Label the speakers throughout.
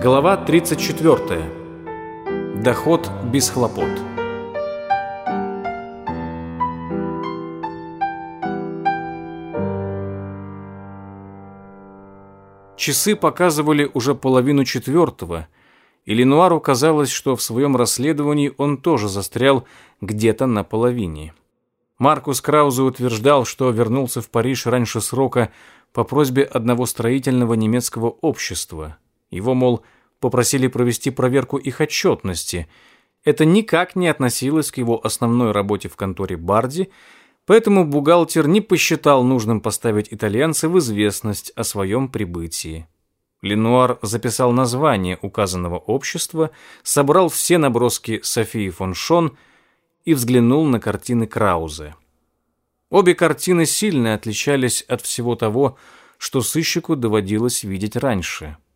Speaker 1: Глава 34. Доход без хлопот. Часы показывали уже половину четвертого, и Ленуару казалось, что в своем расследовании он тоже застрял где-то на половине. Маркус Краузе утверждал, что вернулся в Париж раньше срока по просьбе одного строительного немецкого общества – его, мол, попросили провести проверку их отчетности. Это никак не относилось к его основной работе в конторе Барди, поэтому бухгалтер не посчитал нужным поставить итальянца в известность о своем прибытии. Ленуар записал название указанного общества, собрал все наброски Софии фон Шон и взглянул на картины Краузе. Обе картины сильно отличались от всего того, что сыщику доводилось видеть раньше –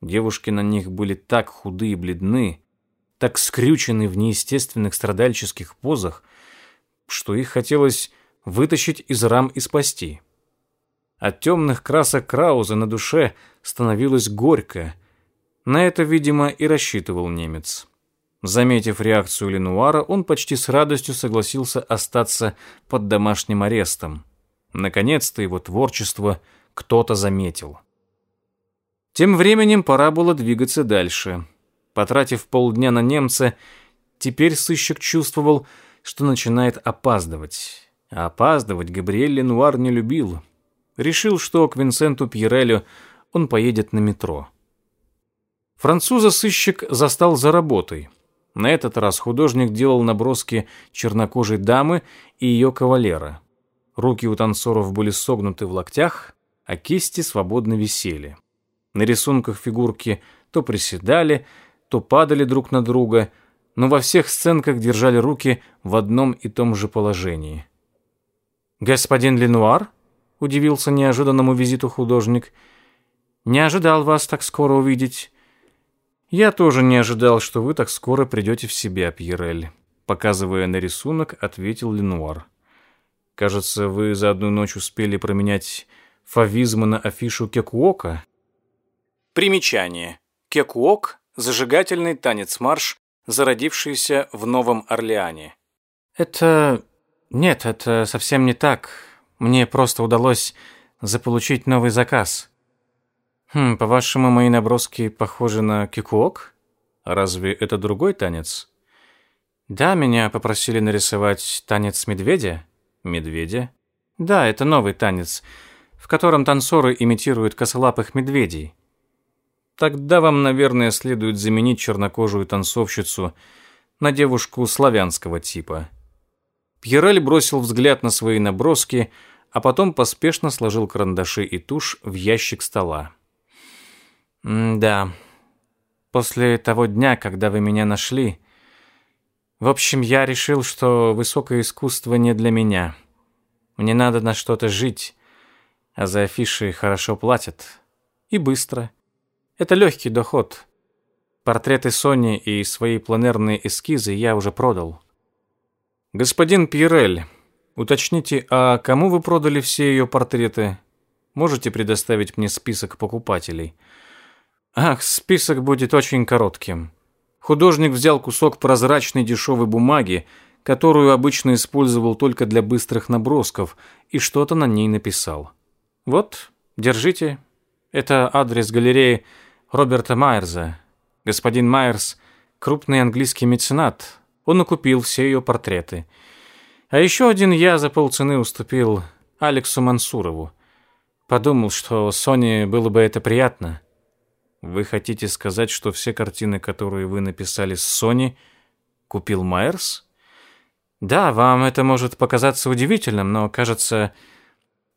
Speaker 1: Девушки на них были так худы и бледны, так скрючены в неестественных страдальческих позах, что их хотелось вытащить из рам и спасти. От темных красок Крауза на душе становилось горько. На это, видимо, и рассчитывал немец. Заметив реакцию Ленуара, он почти с радостью согласился остаться под домашним арестом. Наконец-то его творчество кто-то заметил. Тем временем пора было двигаться дальше. Потратив полдня на немца, теперь сыщик чувствовал, что начинает опаздывать. А опаздывать Габриэль Ленуар не любил. Решил, что к Винсенту Пьерелю он поедет на метро. Француза сыщик застал за работой. На этот раз художник делал наброски чернокожей дамы и ее кавалера. Руки у танцоров были согнуты в локтях, а кисти свободно висели. На рисунках фигурки то приседали, то падали друг на друга, но во всех сценках держали руки в одном и том же положении. «Господин Ленуар?» — удивился неожиданному визиту художник. «Не ожидал вас так скоро увидеть». «Я тоже не ожидал, что вы так скоро придете в себя, Пьерель», — показывая на рисунок, ответил Ленуар. «Кажется, вы за одну ночь успели променять фавизма на афишу Кекуока?» Примечание. Кекуок – зажигательный танец-марш, зародившийся в Новом Орлеане. Это... Нет, это совсем не так. Мне просто удалось заполучить новый заказ. Хм, по-вашему, мои наброски похожи на кекуок? Разве это другой танец? Да, меня попросили нарисовать танец медведя. Медведя? Да, это новый танец, в котором танцоры имитируют косолапых медведей. Тогда вам, наверное, следует заменить чернокожую танцовщицу на девушку славянского типа. Пьерель бросил взгляд на свои наброски, а потом поспешно сложил карандаши и тушь в ящик стола. «Да, после того дня, когда вы меня нашли, в общем, я решил, что высокое искусство не для меня. Мне надо на что-то жить, а за афиши хорошо платят. И быстро. Это легкий доход. Портреты Сони и свои планерные эскизы я уже продал. Господин Пьерель, уточните, а кому вы продали все ее портреты? Можете предоставить мне список покупателей? Ах, список будет очень коротким. Художник взял кусок прозрачной дешевой бумаги, которую обычно использовал только для быстрых набросков, и что-то на ней написал. Вот, держите. Это адрес галереи Роберта Майерза. Господин Майерс – крупный английский меценат. Он окупил все ее портреты. А еще один я за полцены уступил Алексу Мансурову. Подумал, что Соне было бы это приятно. Вы хотите сказать, что все картины, которые вы написали с Сони, купил Майерс? Да, вам это может показаться удивительным, но, кажется...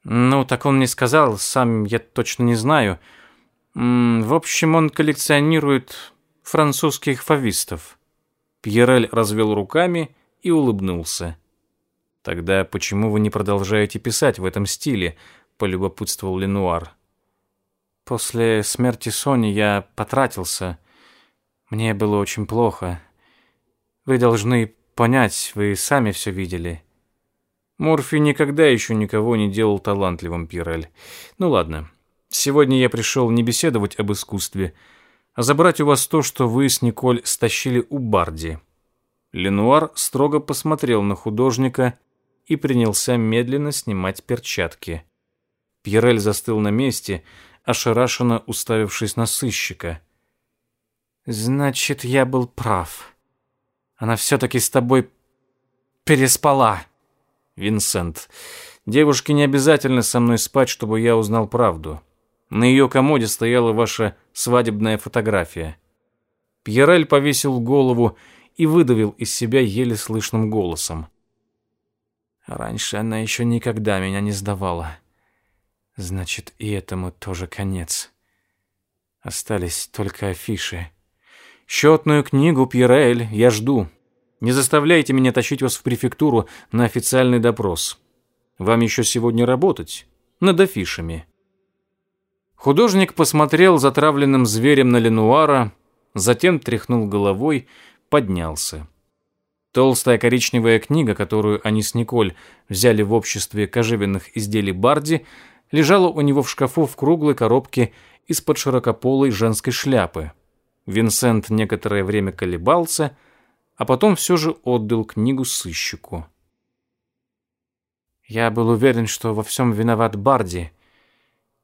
Speaker 1: Ну, так он не сказал, сам я точно не знаю. — в общем, он коллекционирует французских фавистов. Пьерель развел руками и улыбнулся. Тогда почему вы не продолжаете писать в этом стиле? полюбопытствовал Ленуар. После смерти Сони я потратился. Мне было очень плохо. Вы должны понять, вы сами все видели. Морфи никогда еще никого не делал талантливым, Пирель. Ну ладно. Сегодня я пришел не беседовать об искусстве, а забрать у вас то, что вы с Николь стащили у Барди». Ленуар строго посмотрел на художника и принялся медленно снимать перчатки. Пьерель застыл на месте, ошарашенно уставившись на сыщика. «Значит, я был прав. Она все-таки с тобой переспала». «Винсент, девушке не обязательно со мной спать, чтобы я узнал правду». На ее комоде стояла ваша свадебная фотография. Пьерель повесил голову и выдавил из себя еле слышным голосом. Раньше она еще никогда меня не сдавала. Значит, и этому тоже конец. Остались только афиши. Счетную книгу, Пьераэль, я жду. Не заставляйте меня тащить вас в префектуру на официальный допрос. Вам еще сегодня работать над афишами. Художник посмотрел затравленным зверем на Ленуара, затем тряхнул головой, поднялся. Толстая коричневая книга, которую они с Николь взяли в обществе кожевенных изделий Барди, лежала у него в шкафу в круглой коробке из-под широкополой женской шляпы. Винсент некоторое время колебался, а потом все же отдал книгу сыщику. «Я был уверен, что во всем виноват Барди»,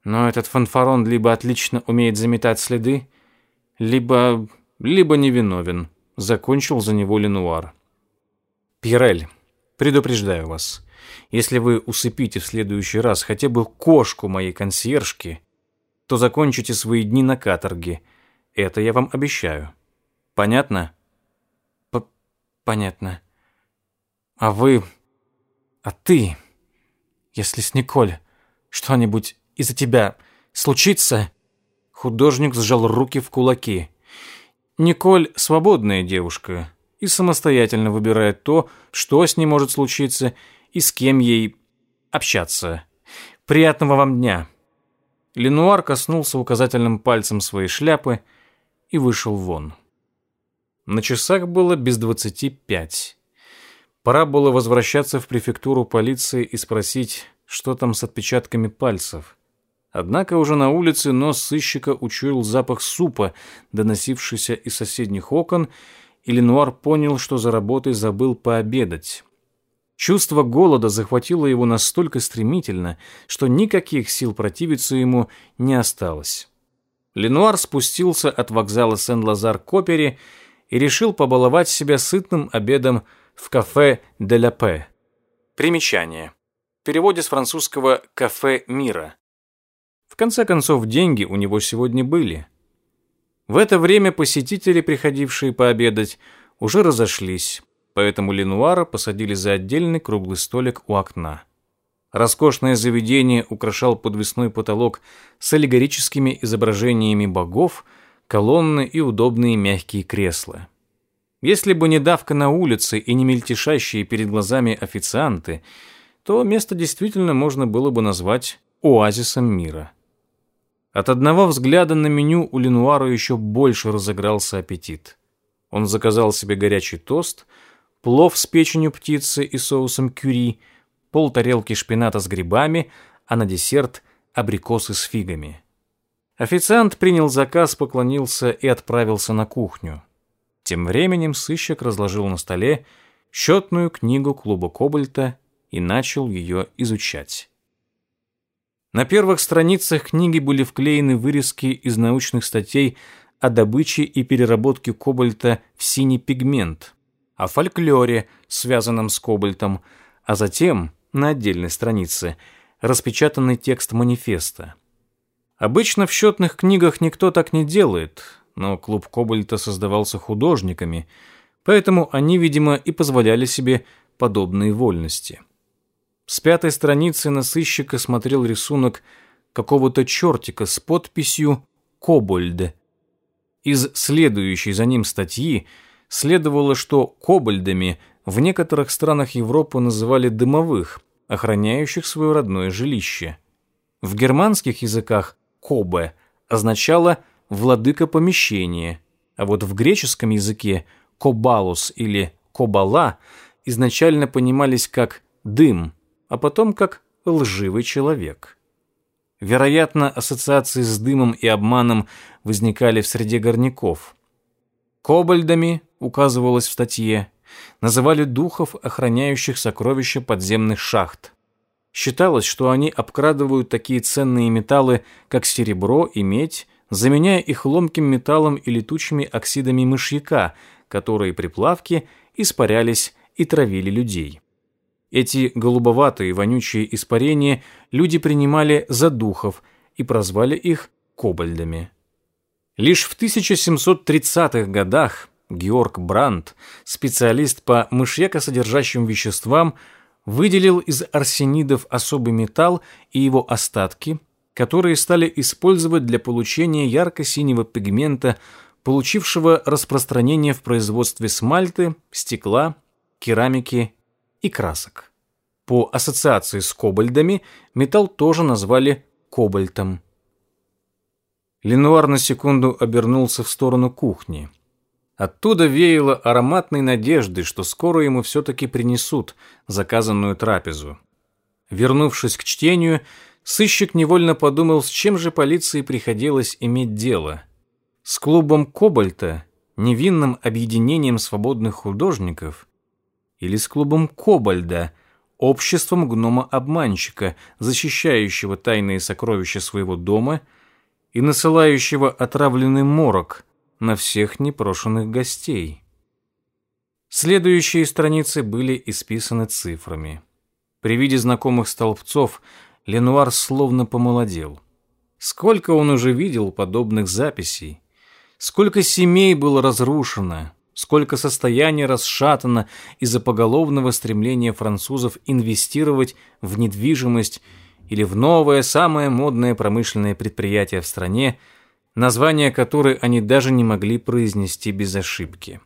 Speaker 1: но этот фанфарон либо отлично умеет заметать следы, либо... либо невиновен», — закончил за него Ленуар. «Пьерель, предупреждаю вас, если вы усыпите в следующий раз хотя бы кошку моей консьержки, то закончите свои дни на каторге. Это я вам обещаю. Понятно?» П «Понятно. А вы... а ты...» если с Николь что-нибудь из-за тебя случится...» Художник сжал руки в кулаки. «Николь свободная девушка и самостоятельно выбирает то, что с ней может случиться и с кем ей общаться. Приятного вам дня!» Ленуар коснулся указательным пальцем своей шляпы и вышел вон. На часах было без двадцати пять. Пора было возвращаться в префектуру полиции и спросить, что там с отпечатками пальцев. Однако уже на улице нос сыщика учуял запах супа, доносившийся из соседних окон, и Ленуар понял, что за работой забыл пообедать. Чувство голода захватило его настолько стремительно, что никаких сил противиться ему не осталось. Ленуар спустился от вокзала Сен-Лазар к опере и решил побаловать себя сытным обедом в кафе «Де ля Пе». Примечание. В переводе с французского «кафе мира». В конце концов, деньги у него сегодня были. В это время посетители, приходившие пообедать, уже разошлись, поэтому Ленуара посадили за отдельный круглый столик у окна. Роскошное заведение украшал подвесной потолок с аллегорическими изображениями богов, колонны и удобные мягкие кресла. Если бы не давка на улице и не мельтешащие перед глазами официанты, то место действительно можно было бы назвать оазисом мира. От одного взгляда на меню у Ленуара еще больше разыгрался аппетит. Он заказал себе горячий тост, плов с печенью птицы и соусом кюри, пол тарелки шпината с грибами, а на десерт – абрикосы с фигами. Официант принял заказ, поклонился и отправился на кухню. Тем временем сыщик разложил на столе счетную книгу клуба Кобальта и начал ее изучать. На первых страницах книги были вклеены вырезки из научных статей о добыче и переработке кобальта в синий пигмент, о фольклоре, связанном с кобальтом, а затем на отдельной странице распечатанный текст манифеста. Обычно в счетных книгах никто так не делает, но клуб кобальта создавался художниками, поэтому они, видимо, и позволяли себе подобные вольности. С пятой страницы на сыщика смотрел рисунок какого-то чертика с подписью «Кобольд». Из следующей за ним статьи следовало, что кобальдами в некоторых странах Европы называли дымовых, охраняющих свое родное жилище. В германских языках «кобе» означало «владыка помещения», а вот в греческом языке «кобалус» или «кобала» изначально понимались как «дым», а потом как лживый человек. Вероятно, ассоциации с дымом и обманом возникали в среде горняков. Кобальдами, указывалось в статье, называли духов, охраняющих сокровища подземных шахт. Считалось, что они обкрадывают такие ценные металлы, как серебро и медь, заменяя их ломким металлом и летучими оксидами мышьяка, которые при плавке испарялись и травили людей. Эти голубоватые вонючие испарения люди принимали за духов и прозвали их кобальдами. Лишь в 1730-х годах Георг Брандт, специалист по мышьякосодержащим веществам, выделил из арсенидов особый металл и его остатки, которые стали использовать для получения ярко-синего пигмента, получившего распространение в производстве смальты, стекла, керамики и красок. По ассоциации с кобальдами металл тоже назвали кобальтом. Ленуар на секунду обернулся в сторону кухни. Оттуда веяло ароматной надежды, что скоро ему все-таки принесут заказанную трапезу. Вернувшись к чтению, сыщик невольно подумал, с чем же полиции приходилось иметь дело. С клубом «Кобальта», невинным объединением свободных художников, или с клубом Кобальда, обществом гнома-обманщика, защищающего тайные сокровища своего дома и насылающего отравленный морок на всех непрошенных гостей. Следующие страницы были исписаны цифрами. При виде знакомых столбцов Ленуар словно помолодел. Сколько он уже видел подобных записей, сколько семей было разрушено, сколько состояние расшатано из-за поголовного стремления французов инвестировать в недвижимость или в новое, самое модное промышленное предприятие в стране, название которой они даже не могли произнести без ошибки.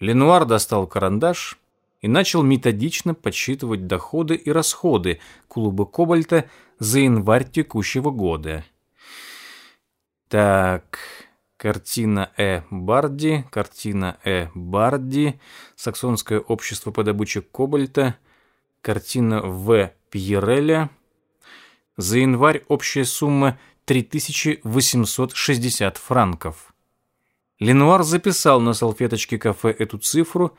Speaker 1: Ленуар достал карандаш и начал методично подсчитывать доходы и расходы клуба «Кобальта» за январь текущего года. Так, Картина Э. Барди, картина Э. Барди, Саксонское общество по добыче кобальта, картина В. Пьереля. За январь общая сумма 3860 франков. Ленуар записал на салфеточке кафе эту цифру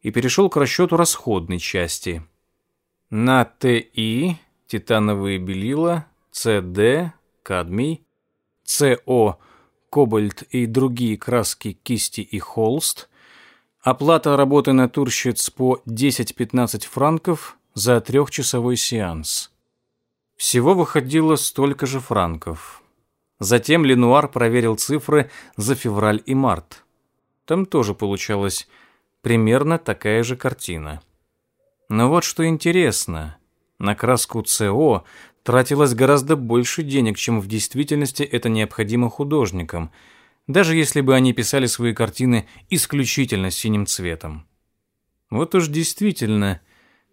Speaker 1: и перешел к расчету расходной части. На Т и титановые белила, ЦД, кадмий, СО, кобальт и другие краски кисти и холст, оплата работы натурщиц по 10-15 франков за трехчасовой сеанс. Всего выходило столько же франков. Затем Ленуар проверил цифры за февраль и март. Там тоже получалась примерно такая же картина. Но вот что интересно. На краску СО тратилось гораздо больше денег, чем в действительности это необходимо художникам, даже если бы они писали свои картины исключительно синим цветом. Вот уж действительно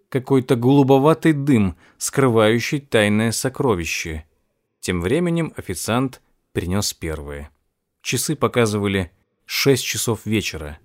Speaker 1: какой-то голубоватый дым, скрывающий тайное сокровище. Тем временем официант принес первые. Часы показывали 6 часов вечера.